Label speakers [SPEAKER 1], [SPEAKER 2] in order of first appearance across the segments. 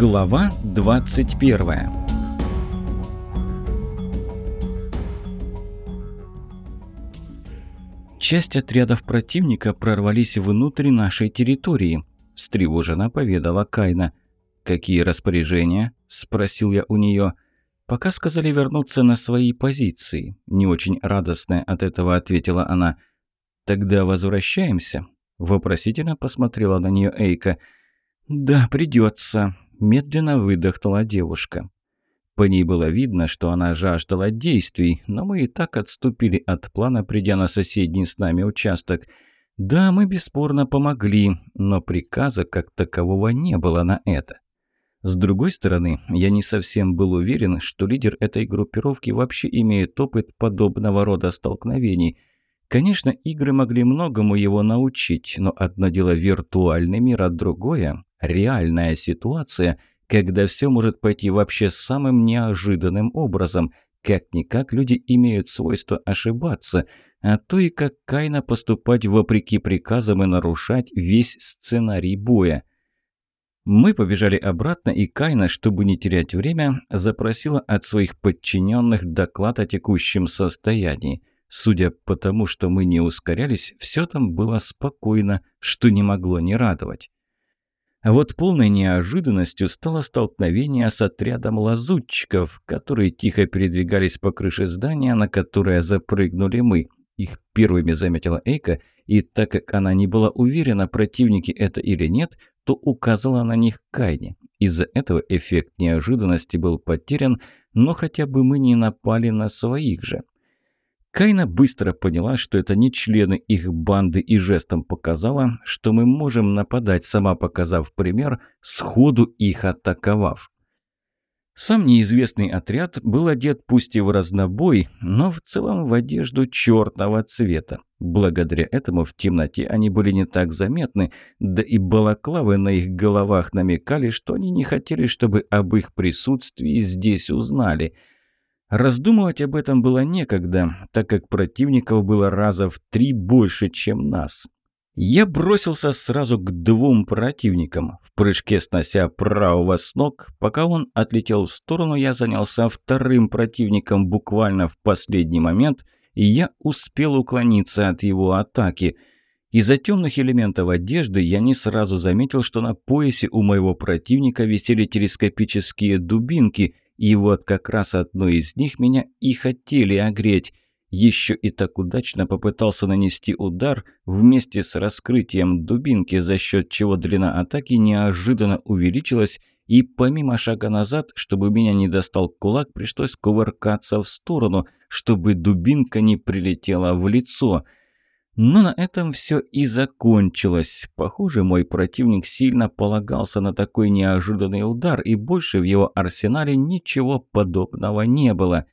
[SPEAKER 1] Глава 21 Часть отрядов противника прорвались внутрь нашей территории, встревоженно поведала Кайна. «Какие распоряжения?» – спросил я у нее. «Пока сказали вернуться на свои позиции», – не очень радостная от этого ответила она. «Тогда возвращаемся?» – вопросительно посмотрела на нее Эйка. «Да, придется», – медленно выдохнула девушка. По ней было видно, что она жаждала действий, но мы и так отступили от плана, придя на соседний с нами участок. Да, мы бесспорно помогли, но приказа как такового не было на это. С другой стороны, я не совсем был уверен, что лидер этой группировки вообще имеет опыт подобного рода столкновений. Конечно, игры могли многому его научить, но одно дело виртуальный мир, а другое – реальная ситуация – когда все может пойти вообще самым неожиданным образом. Как-никак люди имеют свойство ошибаться, а то и как Кайна поступать вопреки приказам и нарушать весь сценарий боя. Мы побежали обратно, и Кайна, чтобы не терять время, запросила от своих подчиненных доклад о текущем состоянии. Судя по тому, что мы не ускорялись, все там было спокойно, что не могло не радовать. А вот полной неожиданностью стало столкновение с отрядом лазутчиков, которые тихо передвигались по крыше здания, на которое запрыгнули мы. Их первыми заметила Эйка, и так как она не была уверена, противники это или нет, то указала на них Кайне. Из-за этого эффект неожиданности был потерян, но хотя бы мы не напали на своих же. Кайна быстро поняла, что это не члены их банды и жестом показала, что мы можем нападать, сама показав пример, сходу их атаковав. Сам неизвестный отряд был одет пусть и в разнобой, но в целом в одежду черного цвета. Благодаря этому в темноте они были не так заметны, да и балаклавы на их головах намекали, что они не хотели, чтобы об их присутствии здесь узнали – Раздумывать об этом было некогда, так как противников было раза в три больше, чем нас. Я бросился сразу к двум противникам, в прыжке снося правого с ног. Пока он отлетел в сторону, я занялся вторым противником буквально в последний момент, и я успел уклониться от его атаки. Из-за темных элементов одежды я не сразу заметил, что на поясе у моего противника висели телескопические дубинки – и вот как раз одной из них меня и хотели огреть. Еще и так удачно попытался нанести удар вместе с раскрытием дубинки, за счет чего длина атаки неожиданно увеличилась, и помимо шага назад, чтобы меня не достал кулак, пришлось кувыркаться в сторону, чтобы дубинка не прилетела в лицо – но на этом все и закончилось. Похоже, мой противник сильно полагался на такой неожиданный удар, и больше в его арсенале ничего подобного не было.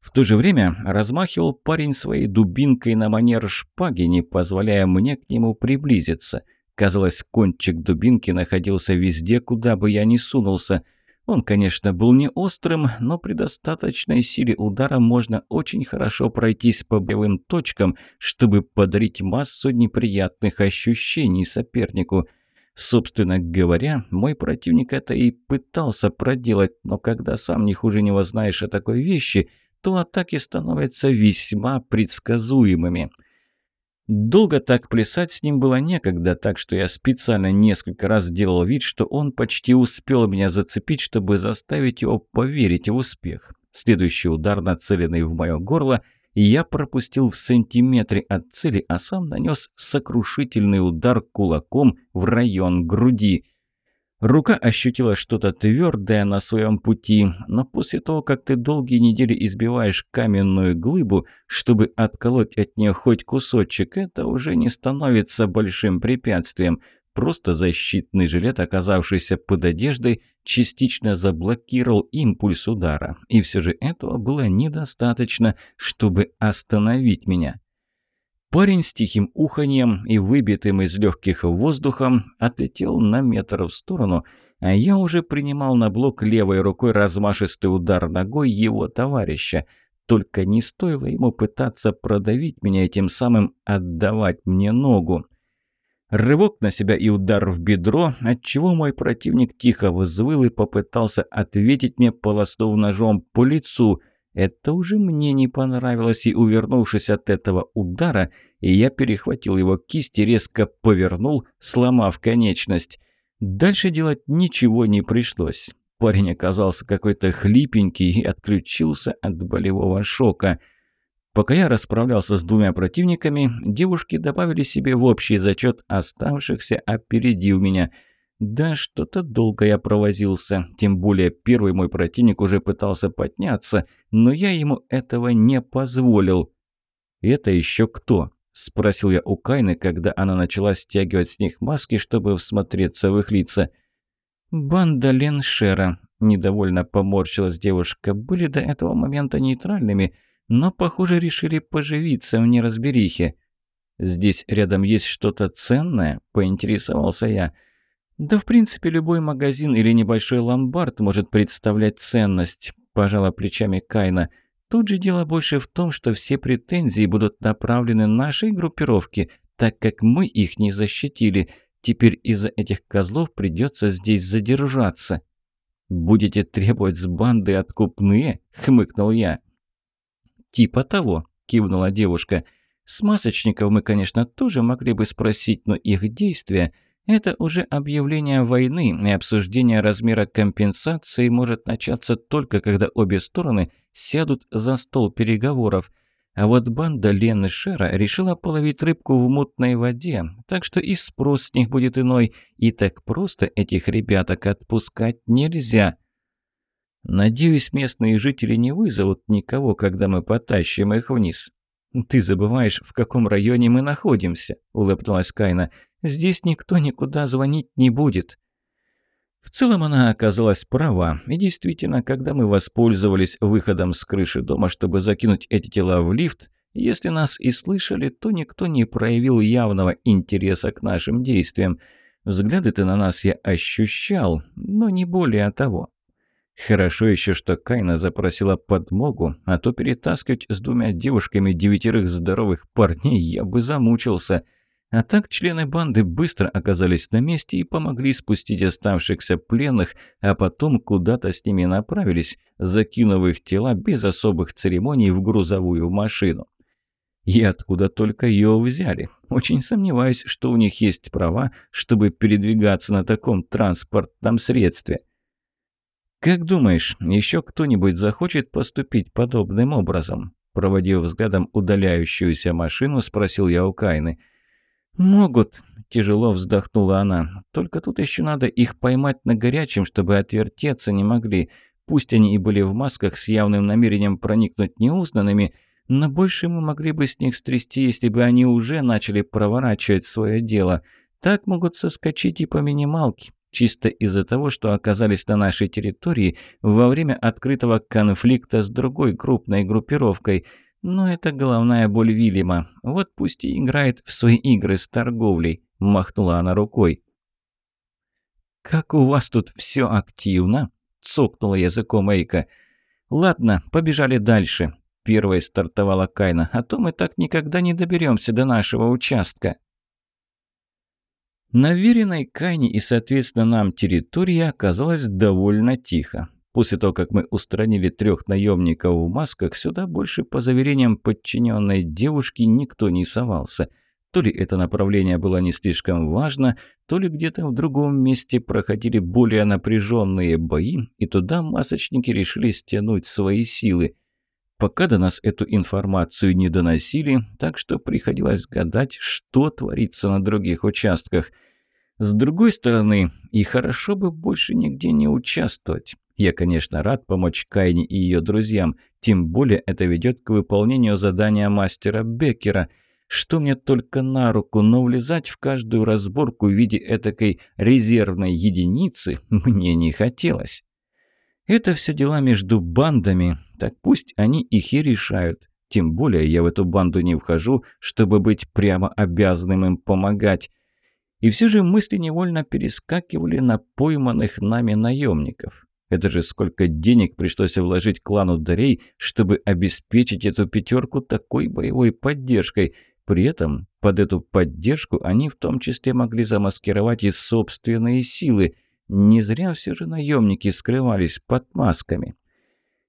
[SPEAKER 1] В то же время размахивал парень своей дубинкой на манер шпаги, не позволяя мне к нему приблизиться. Казалось, кончик дубинки находился везде, куда бы я ни сунулся – он, конечно, был не острым, но при достаточной силе удара можно очень хорошо пройтись по боевым точкам, чтобы подарить массу неприятных ощущений сопернику. Собственно говоря, мой противник это и пытался проделать, но когда сам ни хуже не знаешь о такой вещи, то атаки становятся весьма предсказуемыми. Долго так плясать с ним было некогда, так что я специально несколько раз делал вид, что он почти успел меня зацепить, чтобы заставить его поверить в успех. Следующий удар, нацеленный в мое горло, я пропустил в сантиметре от цели, а сам нанес сокрушительный удар кулаком в район груди – Рука ощутила что-то твердое на своем пути, но после того, как ты долгие недели избиваешь каменную глыбу, чтобы отколоть от нее хоть кусочек, это уже не становится большим препятствием. Просто защитный жилет, оказавшийся под одеждой, частично заблокировал импульс удара. И все же этого было недостаточно, чтобы остановить меня. Парень с тихим уханьем и выбитым из легких воздухом отлетел на метр в сторону, а я уже принимал на блок левой рукой размашистый удар ногой его товарища. Только не стоило ему пытаться продавить меня и тем самым отдавать мне ногу. Рывок на себя и удар в бедро, отчего мой противник тихо взвыл и попытался ответить мне, полоснув ножом по лицу. Это уже мне не понравилось, и, увернувшись от этого удара, я перехватил его кисть и резко повернул, сломав конечность. Дальше делать ничего не пришлось. Парень оказался какой-то хлипенький и отключился от болевого шока. Пока я расправлялся с двумя противниками, девушки добавили себе в общий зачет оставшихся, опередив меня. Да, что-то долго я провозился, тем более первый мой противник уже пытался подняться, но я ему этого не позволил. «Это еще кто?» – спросил я у Кайны, когда она начала стягивать с них маски, чтобы всмотреться в их лица – «Банда Леншера», – недовольно поморщилась девушка, – «были до этого момента нейтральными, но, похоже, решили поживиться в неразберихе». «Здесь рядом есть что-то ценное?» – поинтересовался я. «Да, в принципе, любой магазин или небольшой ломбард может представлять ценность», – пожала плечами Кайна. «Тут же дело больше в том, что все претензии будут направлены нашей группировке, так как мы их не защитили». Теперь из-за этих козлов придется здесь задержаться. «Будете требовать с банды откупные?» — хмыкнул я. «Типа того», — кивнула девушка. «С масочников мы, конечно, тоже могли бы спросить, но их действия — это уже объявление войны, и обсуждение размера компенсации может начаться только когда обе стороны сядут за стол переговоров». А вот банда Лены Шера решила половить рыбку в мутной воде, так что и спрос с них будет иной, и так просто этих ребяток отпускать нельзя. Надеюсь, местные жители не вызовут никого, когда мы потащим их вниз. «Ты забываешь, в каком районе мы находимся», — улыбнулась Кайна. «Здесь никто никуда звонить не будет». В целом она оказалась права, и действительно, когда мы воспользовались выходом с крыши дома, чтобы закинуть эти тела в лифт, если нас и слышали, то никто не проявил явного интереса к нашим действиям. Взгляды-то на нас я ощущал, но не более того. Хорошо еще, что Кайна запросила подмогу, а то перетаскивать с двумя девушками девятерых здоровых парней я бы замучился – а так члены банды быстро оказались на месте и помогли спустить оставшихся пленных, а потом куда-то с ними направились, закинув их тела без особых церемоний в грузовую машину. И откуда только ее взяли? Очень сомневаюсь, что у них есть права, чтобы передвигаться на таком транспортном средстве. «Как думаешь, еще кто-нибудь захочет поступить подобным образом?» Проводив взглядом удаляющуюся машину, спросил я у Кайны – «Могут», – тяжело вздохнула она. «Только тут еще надо их поймать на горячем, чтобы отвертеться не могли. Пусть они и были в масках с явным намерением проникнуть неузнанными, но больше мы могли бы с них стрясти, если бы они уже начали проворачивать свое дело. Так могут соскочить и по минималке, чисто из-за того, что оказались на нашей территории во время открытого конфликта с другой крупной группировкой – но это головная боль Вильяма. Вот пусть и играет в свои игры с торговлей», – махнула она рукой. «Как у вас тут все активно?» – цокнула языком Эйка. «Ладно, побежали дальше». Первой стартовала Кайна, а то мы так никогда не доберемся до нашего участка. На веренной Кайне и, соответственно, нам территории оказалось довольно тихо. После того, как мы устранили трех наемников в масках, сюда больше по заверениям подчиненной девушки никто не совался. То ли это направление было не слишком важно, то ли где-то в другом месте проходили более напряженные бои, и туда масочники решили стянуть свои силы. Пока до нас эту информацию не доносили, так что приходилось гадать, что творится на других участках. С другой стороны, и хорошо бы больше нигде не участвовать. Я, конечно, рад помочь Кайне и ее друзьям, тем более это ведет к выполнению задания мастера Беккера. Что мне только на руку, но влезать в каждую разборку в виде этакой резервной единицы мне не хотелось. Это все дела между бандами, так пусть они их и решают. Тем более я в эту банду не вхожу, чтобы быть прямо обязанным им помогать. И все же мысли невольно перескакивали на пойманных нами наемников. Это же сколько денег пришлось вложить клану Дарей, чтобы обеспечить эту пятерку такой боевой поддержкой. При этом под эту поддержку они в том числе могли замаскировать и собственные силы. Не зря все же наемники скрывались под масками.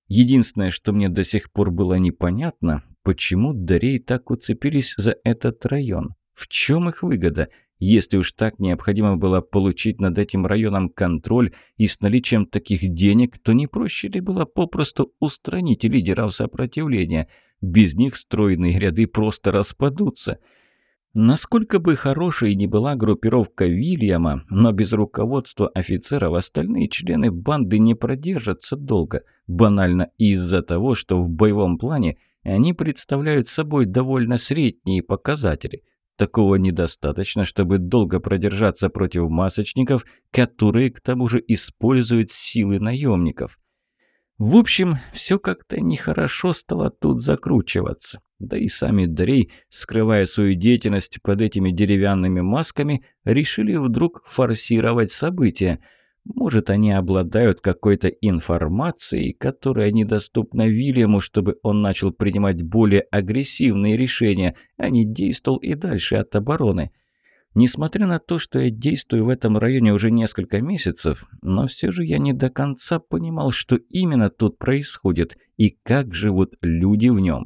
[SPEAKER 1] Единственное, что мне до сих пор было непонятно, почему Дарей так уцепились за этот район. В чем их выгода? Если уж так необходимо было получить над этим районом контроль и с наличием таких денег, то не проще ли было попросту устранить лидеров сопротивления? Без них стройные ряды просто распадутся. Насколько бы хорошей ни была группировка Вильяма, но без руководства офицеров остальные члены банды не продержатся долго, банально из-за того, что в боевом плане они представляют собой довольно средние показатели. Такого недостаточно, чтобы долго продержаться против масочников, которые к тому же используют силы наемников. В общем, все как-то нехорошо стало тут закручиваться. Да и сами Дрей, скрывая свою деятельность под этими деревянными масками, решили вдруг форсировать события – может, они обладают какой-то информацией, которая недоступна Вильяму, чтобы он начал принимать более агрессивные решения, а не действовал и дальше от обороны. Несмотря на то, что я действую в этом районе уже несколько месяцев, но все же я не до конца понимал, что именно тут происходит и как живут люди в нем.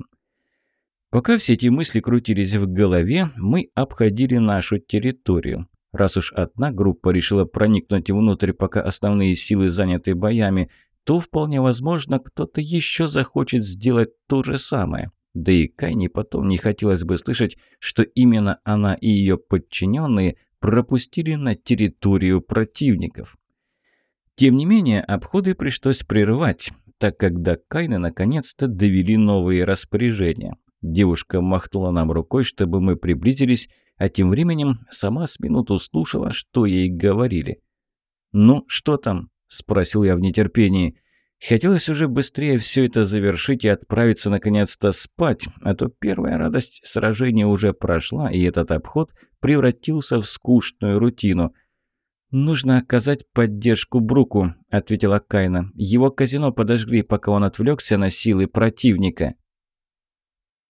[SPEAKER 1] Пока все эти мысли крутились в голове, мы обходили нашу территорию. Раз уж одна группа решила проникнуть внутрь, пока основные силы заняты боями, то вполне возможно, кто-то еще захочет сделать то же самое. Да и Кайне потом не хотелось бы слышать, что именно она и ее подчиненные пропустили на территорию противников. Тем не менее, обходы пришлось прервать, так как до Кайны наконец-то довели новые распоряжения. Девушка махнула нам рукой, чтобы мы приблизились, а тем временем сама с минуту слушала, что ей говорили. «Ну, что там?» – спросил я в нетерпении. Хотелось уже быстрее все это завершить и отправиться наконец-то спать, а то первая радость сражения уже прошла, и этот обход превратился в скучную рутину. «Нужно оказать поддержку Бруку», – ответила Кайна. «Его казино подожгли, пока он отвлекся на силы противника».